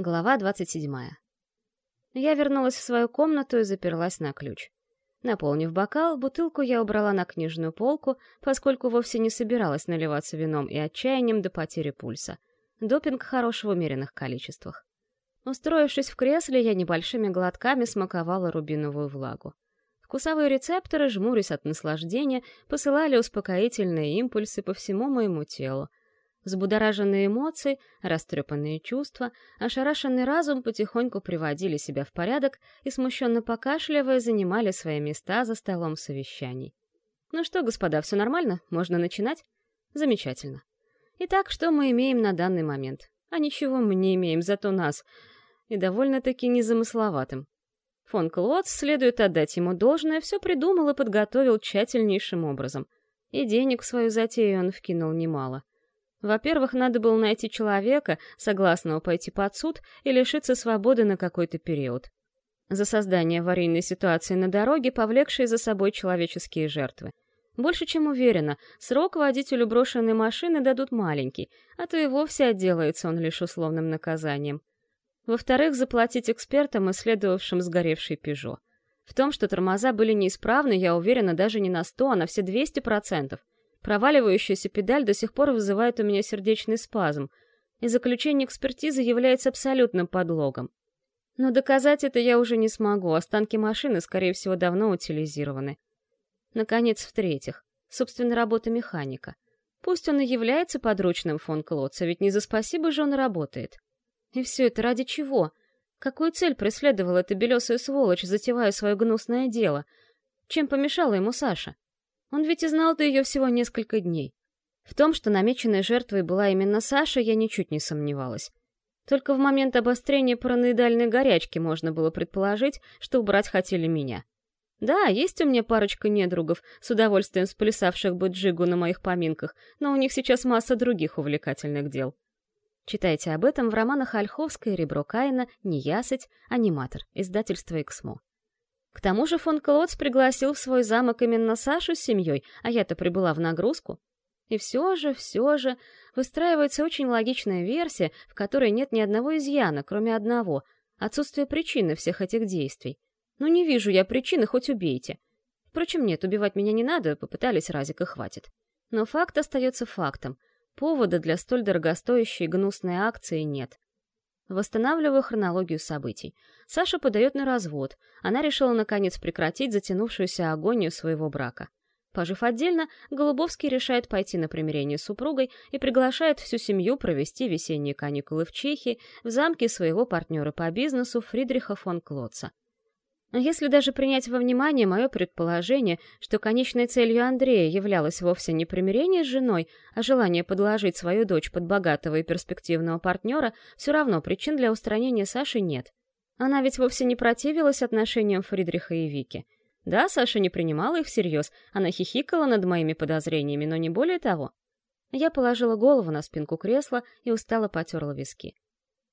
Глава 27. Я вернулась в свою комнату и заперлась на ключ. Наполнив бокал, бутылку я убрала на книжную полку, поскольку вовсе не собиралась наливаться вином и отчаянием до потери пульса. Допинг хорош в умеренных количествах. Устроившись в кресле, я небольшими глотками смаковала рубиновую влагу. Вкусовые рецепторы, жмурясь от наслаждения, посылали успокоительные импульсы по всему моему телу, Взбудораженные эмоции, растрепанные чувства, ошарашенный разум потихоньку приводили себя в порядок и, смущенно покашливая, занимали свои места за столом совещаний. «Ну что, господа, все нормально? Можно начинать?» «Замечательно. Итак, что мы имеем на данный момент? А ничего мы не имеем, зато нас. И довольно-таки незамысловатым. Фон Клотс, следует отдать ему должное, все придумал и подготовил тщательнейшим образом. И денег в свою затею он вкинул немало. Во-первых, надо было найти человека, согласного пойти под суд и лишиться свободы на какой-то период. За создание аварийной ситуации на дороге, повлекшей за собой человеческие жертвы. Больше чем уверена, срок водителю брошенной машины дадут маленький, а то и вовсе отделается он лишь условным наказанием. Во-вторых, заплатить экспертам, исследовавшим сгоревший «Пежо». В том, что тормоза были неисправны, я уверена даже не на 100, а на все 200%. Проваливающаяся педаль до сих пор вызывает у меня сердечный спазм, и заключение экспертизы является абсолютным подлогом. Но доказать это я уже не смогу, останки машины, скорее всего, давно утилизированы. Наконец, в-третьих, собственно, работа механика. Пусть он и является подручным фон Клотца, ведь не за спасибо же он работает. И все это ради чего? Какую цель преследовала эта белесая сволочь, затевая свое гнусное дело? Чем помешала ему Саша? Он ведь и знал до ее всего несколько дней. В том, что намеченной жертвой была именно Саша, я ничуть не сомневалась. Только в момент обострения параноидальной горячки можно было предположить, что убрать хотели меня. Да, есть у меня парочка недругов, с удовольствием сплясавших бы джигу на моих поминках, но у них сейчас масса других увлекательных дел. Читайте об этом в романах Ольховской «Ребро Каина», «Неясыть», «Аниматор», издательство «Эксмо». К тому же фон Клотц пригласил в свой замок именно Сашу с семьей, а я-то прибыла в нагрузку. И все же, все же, выстраивается очень логичная версия, в которой нет ни одного изъяна, кроме одного — отсутствия причины всех этих действий. Ну не вижу я причины, хоть убейте. Впрочем, нет, убивать меня не надо, попытались разик и хватит. Но факт остается фактом. Повода для столь дорогостоящей гнусной акции нет. Восстанавливаю хронологию событий. Саша подает на развод. Она решила, наконец, прекратить затянувшуюся агонию своего брака. Пожив отдельно, Голубовский решает пойти на примирение с супругой и приглашает всю семью провести весенние каникулы в Чехии в замке своего партнера по бизнесу Фридриха фон Клотца. Если даже принять во внимание мое предположение, что конечной целью Андрея являлось вовсе не примирение с женой, а желание подложить свою дочь под богатого и перспективного партнера, все равно причин для устранения Саши нет. Она ведь вовсе не противилась отношениям Фридриха и Вики. Да, Саша не принимала их всерьез, она хихикала над моими подозрениями, но не более того. Я положила голову на спинку кресла и устало потерла виски.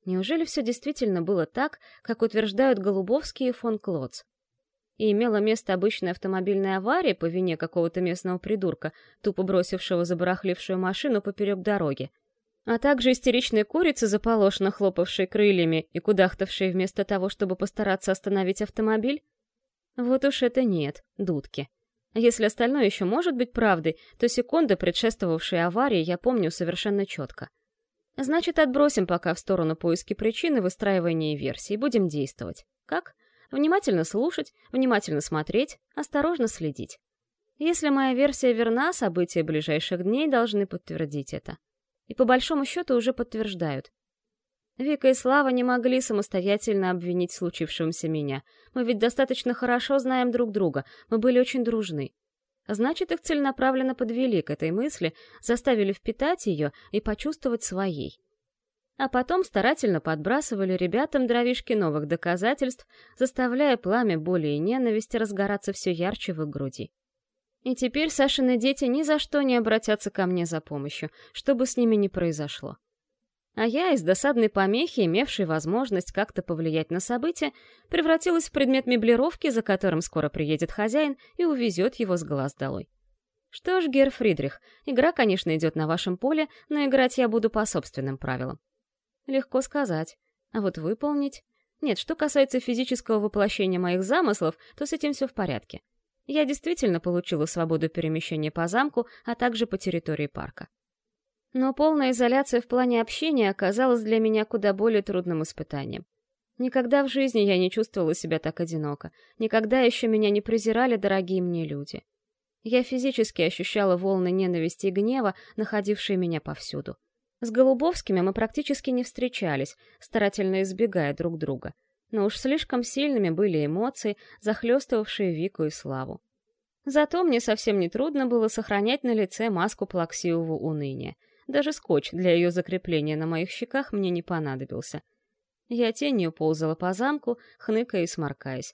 Неужели все действительно было так, как утверждают Голубовский и фон Клоц? И имела место обычная автомобильная авария по вине какого-то местного придурка, тупо бросившего забарахлившую машину поперек дороги, а также истеричной курицы, заполошно хлопавшей крыльями и кудахтавшей вместо того, чтобы постараться остановить автомобиль? Вот уж это нет, дудки. Если остальное еще может быть правдой, то секунды, предшествовавшие аварии, я помню совершенно четко. Значит, отбросим пока в сторону поиски причины выстраивания версий, будем действовать. Как? Внимательно слушать, внимательно смотреть, осторожно следить. Если моя версия верна, события ближайших дней должны подтвердить это. И по большому счету уже подтверждают. Вика и Слава не могли самостоятельно обвинить случившемся меня. Мы ведь достаточно хорошо знаем друг друга, мы были очень дружны. Значит, их целенаправленно подвели к этой мысли, заставили впитать ее и почувствовать своей. А потом старательно подбрасывали ребятам дровишки новых доказательств, заставляя пламя боли и ненависти разгораться все ярче в их груди. И теперь Сашины дети ни за что не обратятся ко мне за помощью, что бы с ними ни произошло. А я, из досадной помехи, имевшей возможность как-то повлиять на события, превратилась в предмет меблировки, за которым скоро приедет хозяин и увезет его с глаз долой. Что ж, Гер Фридрих, игра, конечно, идет на вашем поле, но играть я буду по собственным правилам. Легко сказать. А вот выполнить... Нет, что касается физического воплощения моих замыслов, то с этим все в порядке. Я действительно получила свободу перемещения по замку, а также по территории парка. Но полная изоляция в плане общения оказалась для меня куда более трудным испытанием. Никогда в жизни я не чувствовала себя так одиноко, никогда еще меня не презирали дорогие мне люди. Я физически ощущала волны ненависти и гнева, находившие меня повсюду. С Голубовскими мы практически не встречались, старательно избегая друг друга. Но уж слишком сильными были эмоции, захлестывавшие Вику и Славу. Зато мне совсем не трудно было сохранять на лице маску плаксивого уныния. Даже скотч для ее закрепления на моих щеках мне не понадобился. Я тенью ползала по замку, хныкая и сморкаясь.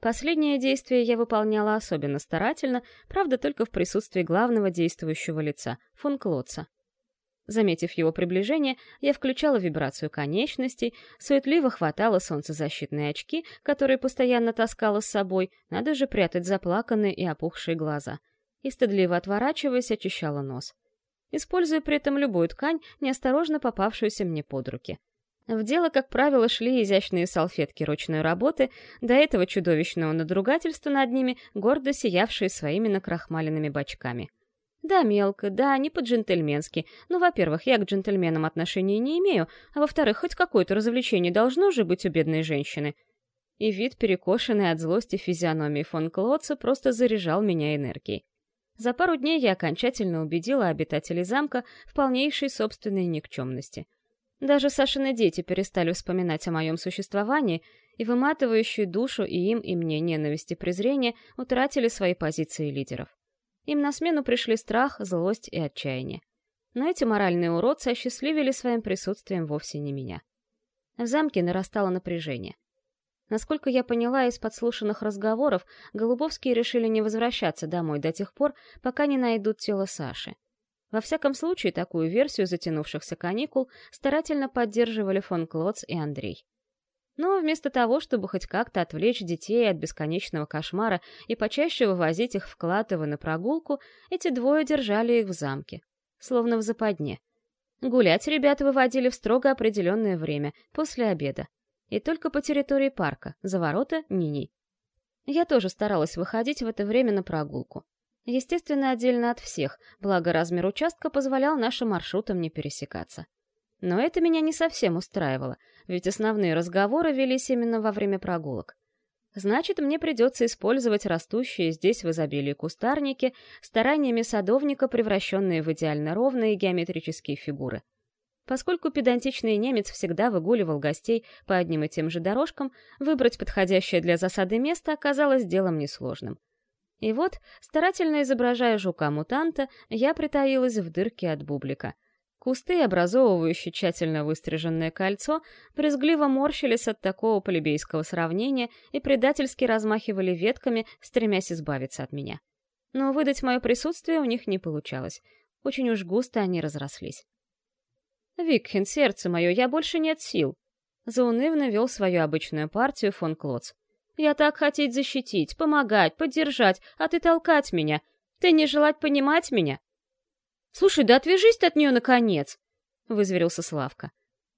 Последнее действие я выполняла особенно старательно, правда, только в присутствии главного действующего лица, фон Клотца. Заметив его приближение, я включала вибрацию конечностей, суетливо хватала солнцезащитные очки, которые постоянно таскала с собой, надо же прятать заплаканные и опухшие глаза, и, стыдливо отворачиваясь, очищала нос. Используя при этом любую ткань, неосторожно попавшуюся мне под руки. В дело, как правило, шли изящные салфетки ручной работы, до этого чудовищного надругательства над ними, гордо сиявшие своими накрахмаленными бочками — да, мелко, да, не по-джентльменски. Но, во-первых, я к джентльменам отношения не имею, а во-вторых, хоть какое-то развлечение должно же быть у бедной женщины. И вид, перекошенный от злости физиономии фон Клотца, просто заряжал меня энергией. За пару дней я окончательно убедила обитателей замка в полнейшей собственной никчемности. Даже Сашины дети перестали вспоминать о моем существовании, и выматывающую душу и им, и мне ненависть и презрение утратили свои позиции лидеров. Им на смену пришли страх, злость и отчаяние. Но эти моральные уродцы осчастливили своим присутствием вовсе не меня. В замке нарастало напряжение. Насколько я поняла из подслушанных разговоров, Голубовские решили не возвращаться домой до тех пор, пока не найдут тело Саши. Во всяком случае, такую версию затянувшихся каникул старательно поддерживали фон Клотц и Андрей. Но вместо того, чтобы хоть как-то отвлечь детей от бесконечного кошмара и почаще вывозить их в Клатово на прогулку, эти двое держали их в замке, словно в западне. Гулять ребята выводили в строго определенное время, после обеда. И только по территории парка, за ворота Нини. Я тоже старалась выходить в это время на прогулку. Естественно, отдельно от всех, благо размер участка позволял нашим маршрутам не пересекаться. Но это меня не совсем устраивало, ведь основные разговоры велись именно во время прогулок. Значит, мне придется использовать растущие здесь в изобилии кустарники, стараниями садовника, превращенные в идеально ровные геометрические фигуры. Поскольку педантичный немец всегда выгуливал гостей по одним и тем же дорожкам, выбрать подходящее для засады место оказалось делом несложным. И вот, старательно изображая жука-мутанта, я притаилась в дырке от бублика — Кусты, образовывающие тщательно выстриженное кольцо, брезгливо морщились от такого полибейского сравнения и предательски размахивали ветками, стремясь избавиться от меня. Но выдать мое присутствие у них не получалось. Очень уж густо они разрослись. «Викхен, сердце мое, я больше нет сил!» Заунывно вел свою обычную партию фон Клоц. «Я так хотеть защитить, помогать, поддержать, а ты толкать меня. Ты не желать понимать меня?» «Слушай, да отвяжись ты от нее, наконец!» — вызверился Славка.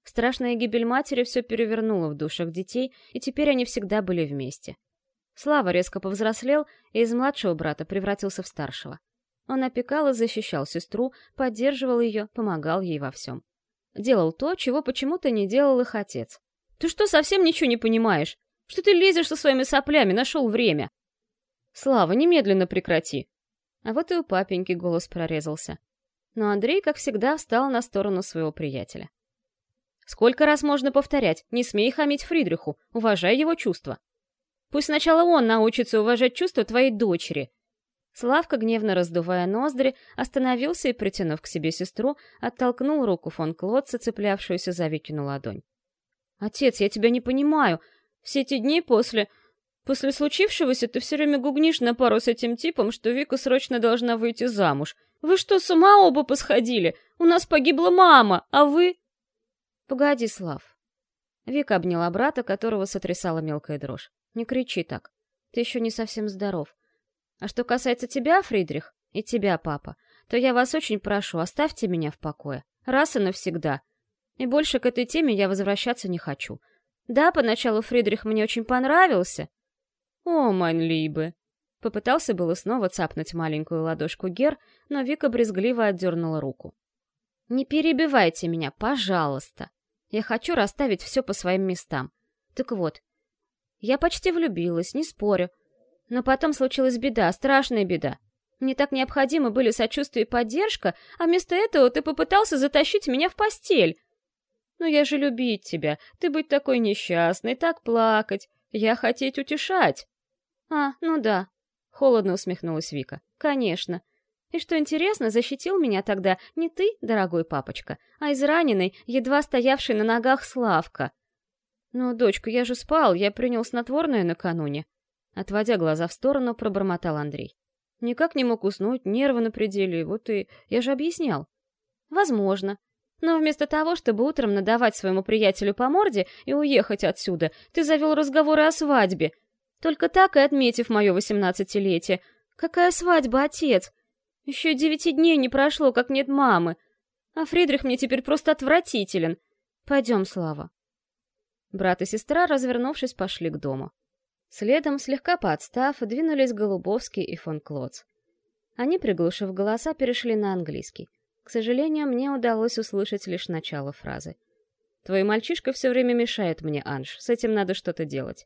Страшная гибель матери все перевернула в душах детей, и теперь они всегда были вместе. Слава резко повзрослел и из младшего брата превратился в старшего. Он опекал и защищал сестру, поддерживал ее, помогал ей во всем. Делал то, чего почему-то не делал их отец. «Ты что, совсем ничего не понимаешь? Что ты лезешь со своими соплями? Нашел время!» «Слава, немедленно прекрати!» А вот и у папеньки голос прорезался но Андрей, как всегда, встал на сторону своего приятеля. «Сколько раз можно повторять? Не смей хамить Фридриху, уважай его чувства. Пусть сначала он научится уважать чувства твоей дочери». Славка, гневно раздувая ноздри, остановился и, притянув к себе сестру, оттолкнул руку фон Клотца, цеплявшуюся за Викину ладонь. «Отец, я тебя не понимаю. Все эти дни после... После случившегося ты все время гугнишь на пару с этим типом, что Вика срочно должна выйти замуж. Вы что, с ума оба посходили? У нас погибла мама, а вы...» «Погоди, Слав». Вика обняла брата, которого сотрясала мелкая дрожь. «Не кричи так. Ты еще не совсем здоров. А что касается тебя, Фридрих, и тебя, папа, то я вас очень прошу, оставьте меня в покое. Раз и навсегда. И больше к этой теме я возвращаться не хочу. Да, поначалу Фридрих мне очень понравился. О, майн либе. Попытался было снова цапнуть маленькую ладошку Гер, но Вика брезгливо отдернула руку. «Не перебивайте меня, пожалуйста. Я хочу расставить все по своим местам. Так вот, я почти влюбилась, не спорю. Но потом случилась беда, страшная беда. Мне так необходимы были сочувствие и поддержка, а вместо этого ты попытался затащить меня в постель. Но я же любить тебя, ты быть такой несчастной, так плакать, я хотеть утешать. А, ну да, холодно усмехнулась Вика. Конечно. И что интересно, защитил меня тогда не ты, дорогой папочка, а израненный, едва стоявший на ногах Славка. Ну, дочка, я же спал, я принял снотворное накануне. Отводя глаза в сторону, пробормотал Андрей. Никак не мог уснуть, нервы на пределе, вот и... Я же объяснял. Возможно. Но вместо того, чтобы утром надавать своему приятелю по морде и уехать отсюда, ты завел разговоры о свадьбе. Только так и отметив мое восемнадцатилетие. Какая свадьба, отец? Еще девяти дней не прошло, как нет мамы. А Фридрих мне теперь просто отвратителен. Пойдем, Слава. Брат и сестра, развернувшись, пошли к дому. Следом, слегка подстав, двинулись Голубовский и фон Клоц. Они, приглушив голоса, перешли на английский. К сожалению, мне удалось услышать лишь начало фразы. «Твой мальчишка все время мешает мне, Анж, с этим надо что-то делать».